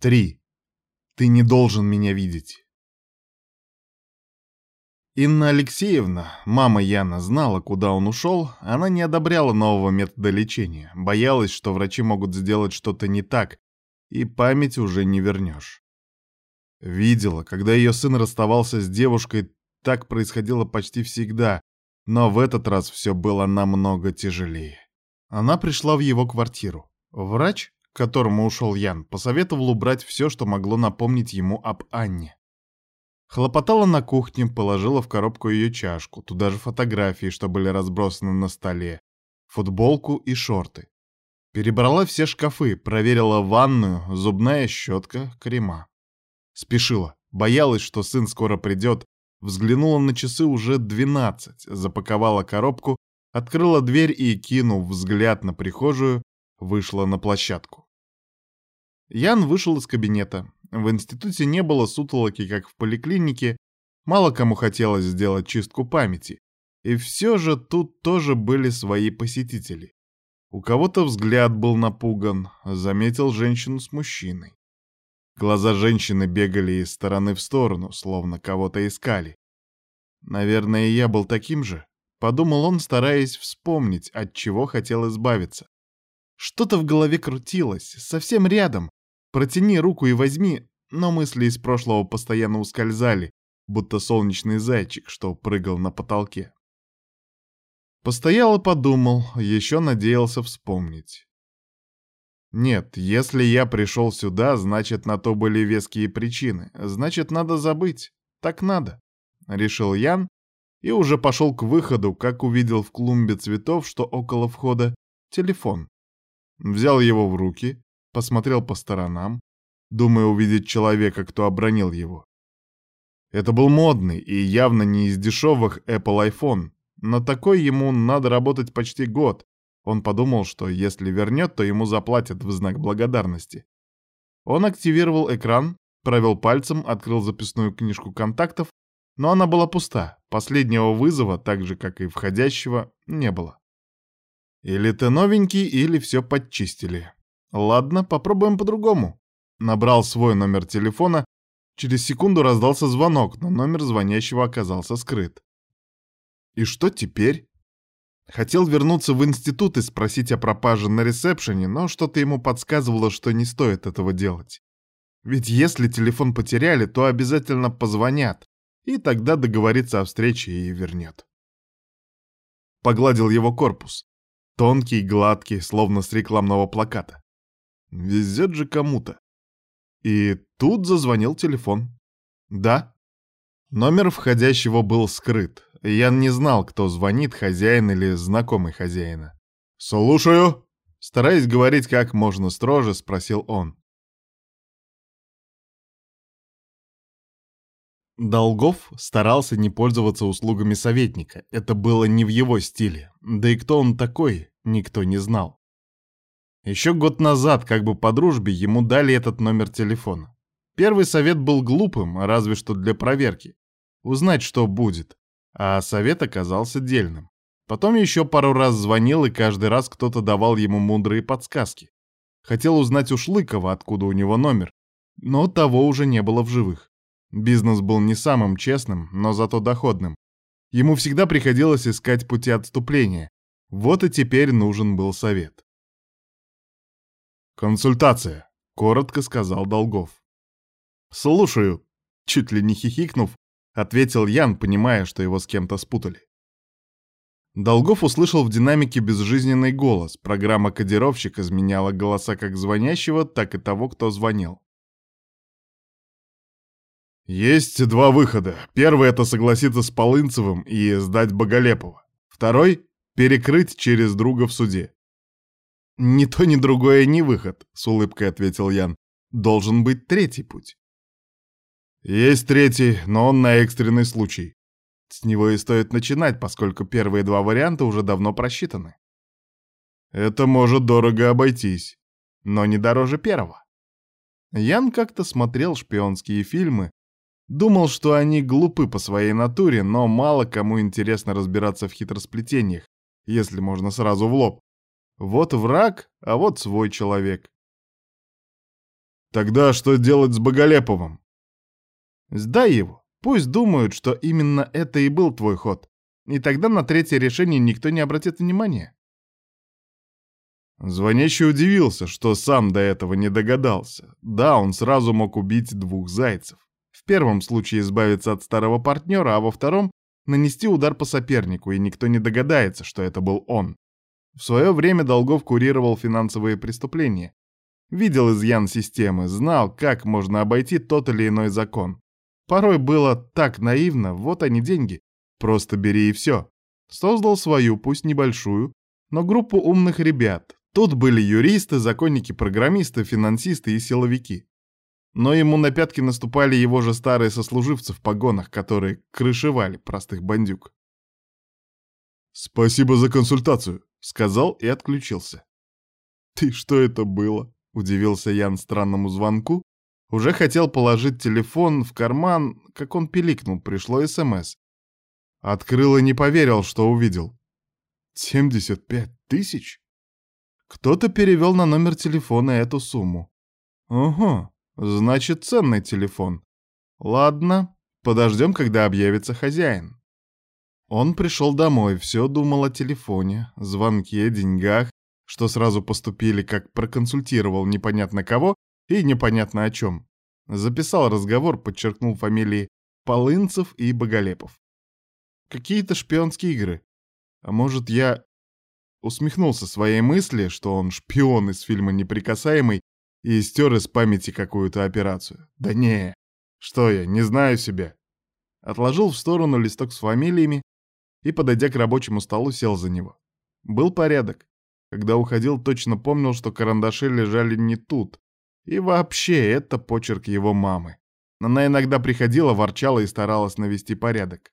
Три. Ты не должен меня видеть. Инна Алексеевна, мама Яна, знала, куда он ушел, она не одобряла нового метода лечения, боялась, что врачи могут сделать что-то не так, и память уже не вернешь. Видела, когда ее сын расставался с девушкой, так происходило почти всегда, но в этот раз все было намного тяжелее. Она пришла в его квартиру. Врач, к которому ушел Ян, посоветовал убрать все, что могло напомнить ему об Анне. Хлопотала на кухне, положила в коробку ее чашку, туда же фотографии, что были разбросаны на столе, футболку и шорты. Перебрала все шкафы, проверила ванную, зубная щетка, крема. Спешила, боялась, что сын скоро придет, взглянула на часы уже двенадцать, запаковала коробку, открыла дверь и, кинув взгляд на прихожую, вышла на площадку. Ян вышел из кабинета. В институте не было сутолоки, как в поликлинике, мало кому хотелось сделать чистку памяти. И все же тут тоже были свои посетители. У кого-то взгляд был напуган, заметил женщину с мужчиной. Глаза женщины бегали из стороны в сторону, словно кого-то искали. Наверное, я был таким же, подумал он, стараясь вспомнить, от чего хотел избавиться. Что-то в голове крутилось, совсем рядом, Протяни руку и возьми, но мысли из прошлого постоянно ускользали, будто солнечный зайчик, что прыгал на потолке. Постоял и подумал, еще надеялся вспомнить. Нет, если я пришел сюда, значит, на то были веские причины. Значит, надо забыть. Так надо. Решил Ян и уже пошел к выходу, как увидел в клумбе цветов, что около входа, телефон. Взял его в руки, посмотрел по сторонам, думая увидеть человека, кто обронил его. Это был модный и явно не из дешевых Apple iPhone. На такой ему надо работать почти год. Он подумал, что если вернет, то ему заплатят в знак благодарности. Он активировал экран, провел пальцем, открыл записную книжку контактов, но она была пуста. Последнего вызова, так же, как и входящего, не было. Или ты новенький, или все подчистили. Ладно, попробуем по-другому. Набрал свой номер телефона. Через секунду раздался звонок, но номер звонящего оказался скрыт. И что теперь? Хотел вернуться в институт и спросить о пропаже на ресепшене, но что-то ему подсказывало, что не стоит этого делать. Ведь если телефон потеряли, то обязательно позвонят, и тогда договорится о встрече и вернет. Погладил его корпус. Тонкий, гладкий, словно с рекламного плаката. Везет же кому-то. И тут зазвонил телефон. Да. Номер входящего был скрыт. Я не знал, кто звонит, хозяин или знакомый хозяина. «Слушаю!» Стараясь говорить как можно строже, спросил он. Долгов старался не пользоваться услугами советника. Это было не в его стиле. Да и кто он такой, никто не знал. Еще год назад, как бы по дружбе, ему дали этот номер телефона. Первый совет был глупым, разве что для проверки. Узнать, что будет. А совет оказался дельным. Потом еще пару раз звонил, и каждый раз кто-то давал ему мудрые подсказки. Хотел узнать у Шлыкова, откуда у него номер, но того уже не было в живых. Бизнес был не самым честным, но зато доходным. Ему всегда приходилось искать пути отступления. Вот и теперь нужен был совет. «Консультация», — коротко сказал Долгов. «Слушаю», — чуть ли не хихикнув, ответил Ян, понимая, что его с кем-то спутали. Долгов услышал в динамике безжизненный голос. Программа «Кодировщик» изменяла голоса как звонящего, так и того, кто звонил. Есть два выхода. Первый — это согласиться с Полынцевым и сдать Боголепова. Второй — перекрыть через друга в суде. «Ни то, ни другое не выход», — с улыбкой ответил Ян. «Должен быть третий путь». «Есть третий, но он на экстренный случай. С него и стоит начинать, поскольку первые два варианта уже давно просчитаны. Это может дорого обойтись, но не дороже первого». Ян как-то смотрел шпионские фильмы, думал, что они глупы по своей натуре, но мало кому интересно разбираться в хитросплетениях, если можно сразу в лоб. Вот враг, а вот свой человек. Тогда что делать с Боголеповым? Сдай его. Пусть думают, что именно это и был твой ход. И тогда на третье решение никто не обратит внимания. Звонящий удивился, что сам до этого не догадался. Да, он сразу мог убить двух зайцев. В первом случае избавиться от старого партнера, а во втором — нанести удар по сопернику, и никто не догадается, что это был он. В свое время Долгов курировал финансовые преступления. Видел изъян системы, знал, как можно обойти тот или иной закон. Порой было так наивно, вот они деньги, просто бери и все. Создал свою, пусть небольшую, но группу умных ребят. Тут были юристы, законники-программисты, финансисты и силовики. Но ему на пятки наступали его же старые сослуживцы в погонах, которые крышевали простых бандюк. «Спасибо за консультацию», — сказал и отключился. «Ты что это было?» — удивился Ян странному звонку. Уже хотел положить телефон в карман, как он пиликнул, пришло СМС. Открыл и не поверил, что увидел. «Семьдесят пять тысяч?» Кто-то перевел на номер телефона эту сумму. «Ого, значит, ценный телефон. Ладно, подождем, когда объявится хозяин». Он пришел домой, все думал о телефоне, звонке, деньгах, что сразу поступили, как проконсультировал непонятно кого и непонятно о чем. Записал разговор, подчеркнул фамилии Полынцев и Боголепов. Какие-то шпионские игры. А может, я Усмехнулся своей мысли, что он шпион из фильма «Неприкасаемый» и стер из памяти какую-то операцию. Да не, что я, не знаю себя. Отложил в сторону листок с фамилиями и, подойдя к рабочему столу, сел за него. Был порядок. Когда уходил, точно помнил, что карандаши лежали не тут. И вообще, это почерк его мамы. Она иногда приходила, ворчала и старалась навести порядок.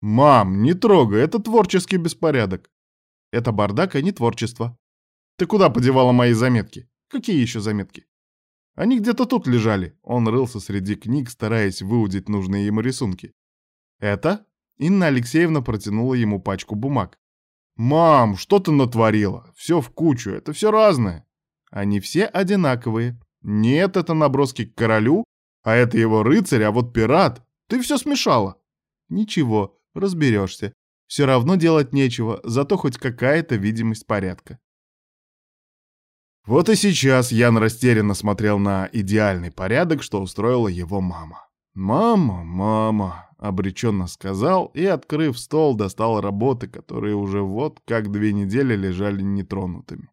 «Мам, не трогай, это творческий беспорядок. Это бардак, а не творчество. Ты куда подевала мои заметки? Какие еще заметки? Они где-то тут лежали. Он рылся среди книг, стараясь выудить нужные ему рисунки. Это? Инна Алексеевна протянула ему пачку бумаг. «Мам, что ты натворила? Все в кучу, это все разное». «Они все одинаковые. Нет, это наброски к королю, а это его рыцарь, а вот пират. Ты все смешала». «Ничего, разберешься. Все равно делать нечего, зато хоть какая-то видимость порядка. Вот и сейчас Ян растерянно смотрел на идеальный порядок, что устроила его мама. «Мама, мама», — обреченно сказал и, открыв стол, достал работы, которые уже вот как две недели лежали нетронутыми.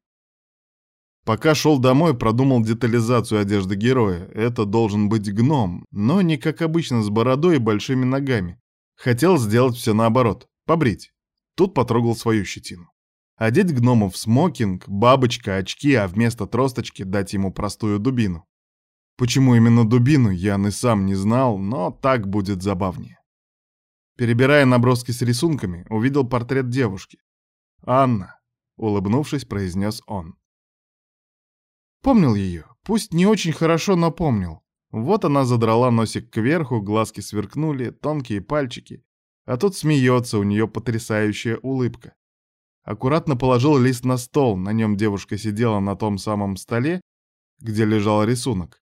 Пока шел домой, продумал детализацию одежды героя. Это должен быть гном, но не как обычно с бородой и большими ногами. Хотел сделать все наоборот. Побрить. Тут потрогал свою щетину. Одеть гному в смокинг, бабочка, очки, а вместо тросточки дать ему простую дубину. Почему именно дубину, Ян и сам не знал, но так будет забавнее. Перебирая наброски с рисунками, увидел портрет девушки. «Анна», — улыбнувшись, произнес он. Помнил ее, пусть не очень хорошо, но помнил. Вот она задрала носик кверху, глазки сверкнули, тонкие пальчики. А тут смеется, у нее потрясающая улыбка. Аккуратно положил лист на стол, на нем девушка сидела на том самом столе, где лежал рисунок.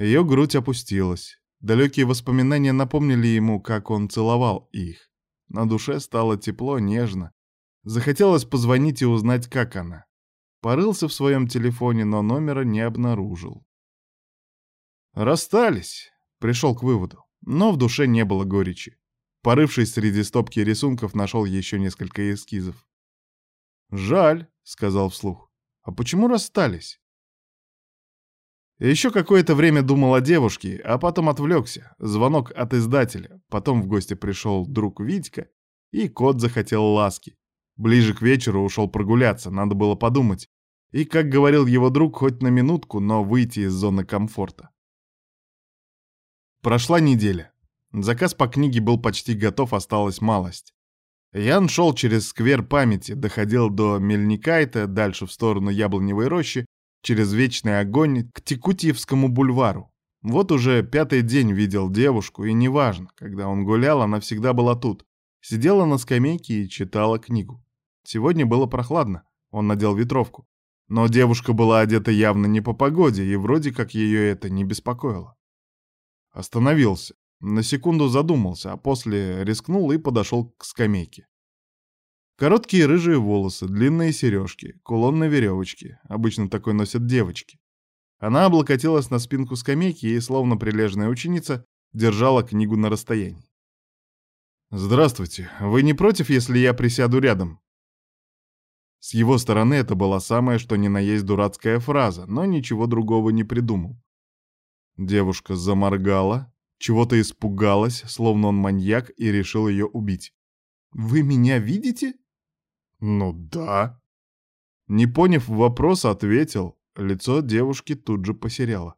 Ее грудь опустилась. Далекие воспоминания напомнили ему, как он целовал их. На душе стало тепло, нежно. Захотелось позвонить и узнать, как она. Порылся в своем телефоне, но номера не обнаружил. Расстались, пришел к выводу, но в душе не было горечи. Порывшись среди стопки рисунков, нашел еще несколько эскизов. «Жаль», — сказал вслух. «А почему расстались?» Еще какое-то время думал о девушке, а потом отвлекся. Звонок от издателя. Потом в гости пришел друг Витька, и кот захотел ласки. Ближе к вечеру ушел прогуляться, надо было подумать. И, как говорил его друг, хоть на минутку, но выйти из зоны комфорта. Прошла неделя. Заказ по книге был почти готов, осталась малость. Ян шел через сквер памяти, доходил до Мельникайта, дальше в сторону Яблоневой рощи, через Вечный огонь к Текутьевскому бульвару. Вот уже пятый день видел девушку, и неважно, когда он гулял, она всегда была тут. Сидела на скамейке и читала книгу. Сегодня было прохладно, он надел ветровку. Но девушка была одета явно не по погоде, и вроде как ее это не беспокоило. Остановился, на секунду задумался, а после рискнул и подошел к скамейке. Короткие рыжие волосы, длинные сережки, кулон на веревочке. Обычно такой носят девочки. Она облокотилась на спинку скамейки и, словно прилежная ученица, держала книгу на расстоянии. «Здравствуйте. Вы не против, если я присяду рядом?» С его стороны это была самая что ни на есть дурацкая фраза, но ничего другого не придумал. Девушка заморгала, чего-то испугалась, словно он маньяк, и решил ее убить. «Вы меня видите?» «Ну да». Не поняв вопроса, ответил. Лицо девушки тут же посеряло.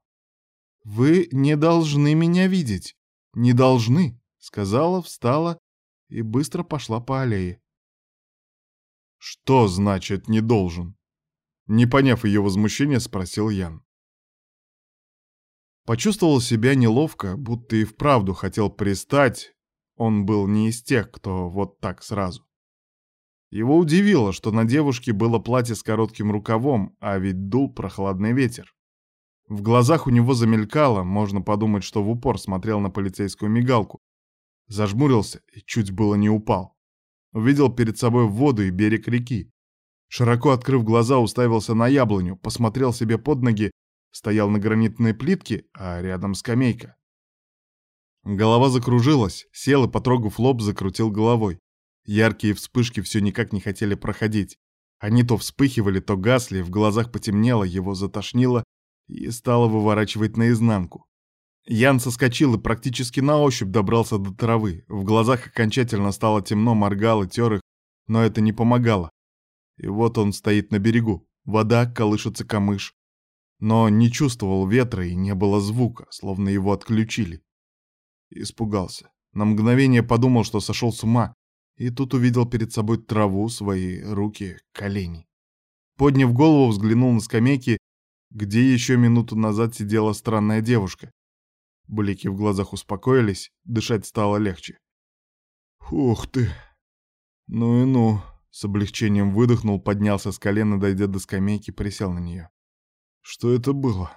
«Вы не должны меня видеть. Не должны», — сказала, встала и быстро пошла по аллее. «Что значит «не должен»?» Не поняв ее возмущения, спросил Ян. Почувствовал себя неловко, будто и вправду хотел пристать. Он был не из тех, кто вот так сразу. Его удивило, что на девушке было платье с коротким рукавом, а ведь дул прохладный ветер. В глазах у него замелькало, можно подумать, что в упор смотрел на полицейскую мигалку. Зажмурился и чуть было не упал. Увидел перед собой воду и берег реки. Широко открыв глаза, уставился на яблоню, посмотрел себе под ноги, стоял на гранитной плитке, а рядом скамейка. Голова закружилась, сел и, потрогав лоб, закрутил головой. Яркие вспышки все никак не хотели проходить. Они то вспыхивали, то гасли, в глазах потемнело, его затошнило и стало выворачивать наизнанку. Ян соскочил и практически на ощупь добрался до травы. В глазах окончательно стало темно, моргал и тер их, но это не помогало. И вот он стоит на берегу. Вода, колышется камыш. Но не чувствовал ветра и не было звука, словно его отключили. Испугался. На мгновение подумал, что сошел с ума. И тут увидел перед собой траву, свои руки, колени. Подняв голову, взглянул на скамейки, где еще минуту назад сидела странная девушка. Блики в глазах успокоились, дышать стало легче. «Ух ты! Ну и ну!» С облегчением выдохнул, поднялся с колена, дойдя до скамейки, присел на нее. «Что это было?»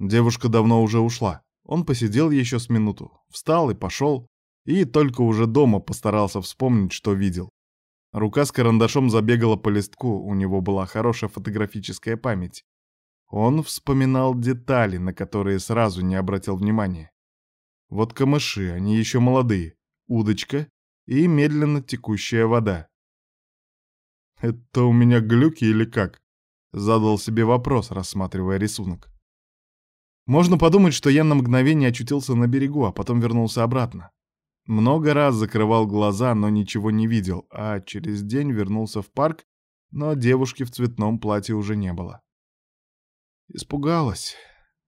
Девушка давно уже ушла. Он посидел еще с минуту, встал и пошел, и только уже дома постарался вспомнить, что видел. Рука с карандашом забегала по листку, у него была хорошая фотографическая память. Он вспоминал детали, на которые сразу не обратил внимания. Вот камыши, они еще молодые, удочка и медленно текущая вода. «Это у меня глюки или как?» — задал себе вопрос, рассматривая рисунок. Можно подумать, что я на мгновение очутился на берегу, а потом вернулся обратно. Много раз закрывал глаза, но ничего не видел, а через день вернулся в парк, но девушки в цветном платье уже не было. Испугалась.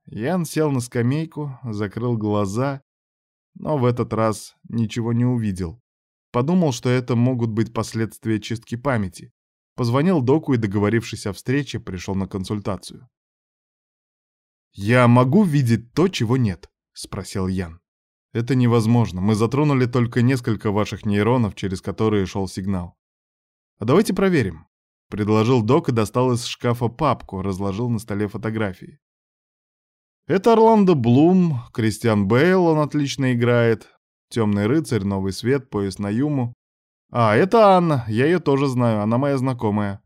Ян сел на скамейку, закрыл глаза, но в этот раз ничего не увидел. Подумал, что это могут быть последствия чистки памяти. Позвонил доку и, договорившись о встрече, пришел на консультацию. «Я могу видеть то, чего нет?» — спросил Ян. «Это невозможно. Мы затронули только несколько ваших нейронов, через которые шел сигнал. А давайте проверим. Предложил док и достал из шкафа папку, разложил на столе фотографии. Это Орландо Блум, Кристиан Бейл, он отлично играет. Темный рыцарь, новый свет, пояс на юму. А, это Анна, я ее тоже знаю, она моя знакомая.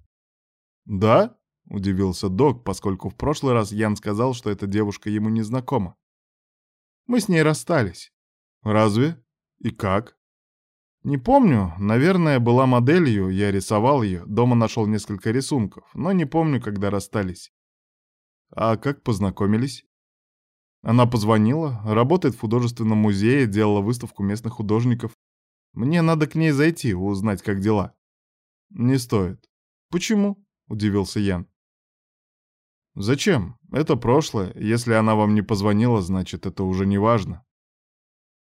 Да? Удивился док, поскольку в прошлый раз Ян сказал, что эта девушка ему не знакома. Мы с ней расстались. Разве? И как? Не помню, наверное, была моделью, я рисовал ее, дома нашел несколько рисунков, но не помню, когда расстались. А как познакомились? Она позвонила, работает в художественном музее, делала выставку местных художников. Мне надо к ней зайти, узнать, как дела. Не стоит. Почему? Удивился Ян. Зачем? Это прошлое. Если она вам не позвонила, значит, это уже не важно.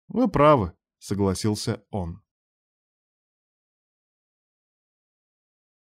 Вы правы, согласился он.